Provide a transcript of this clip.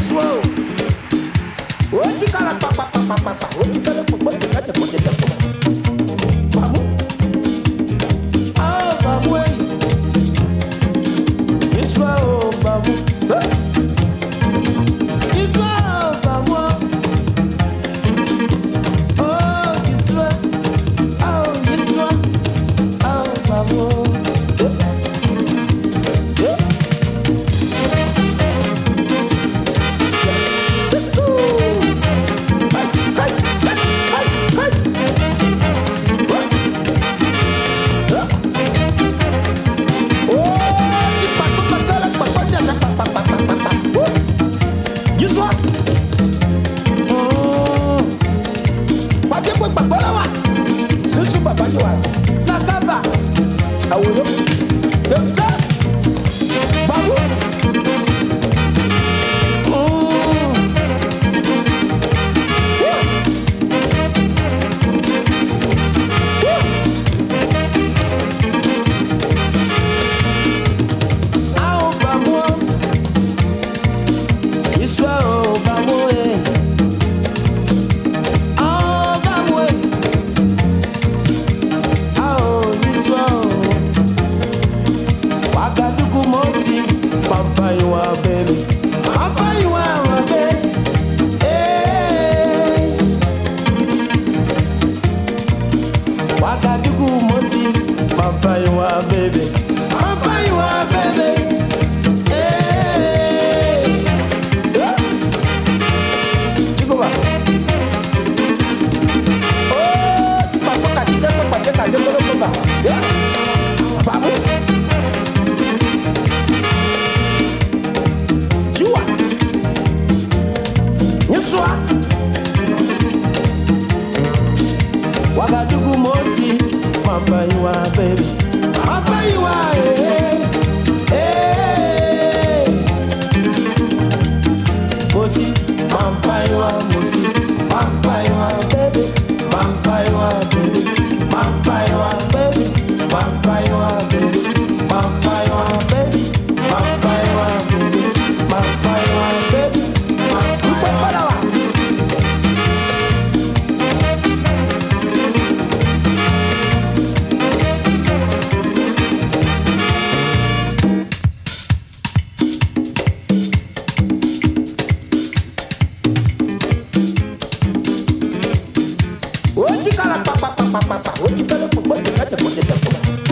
slow. What you gotta So. Wagadugu Mosi, Papa you are baby, Papa you are. Eh. Chica la pa pa pa pa pa pa. Oye, pero por qué te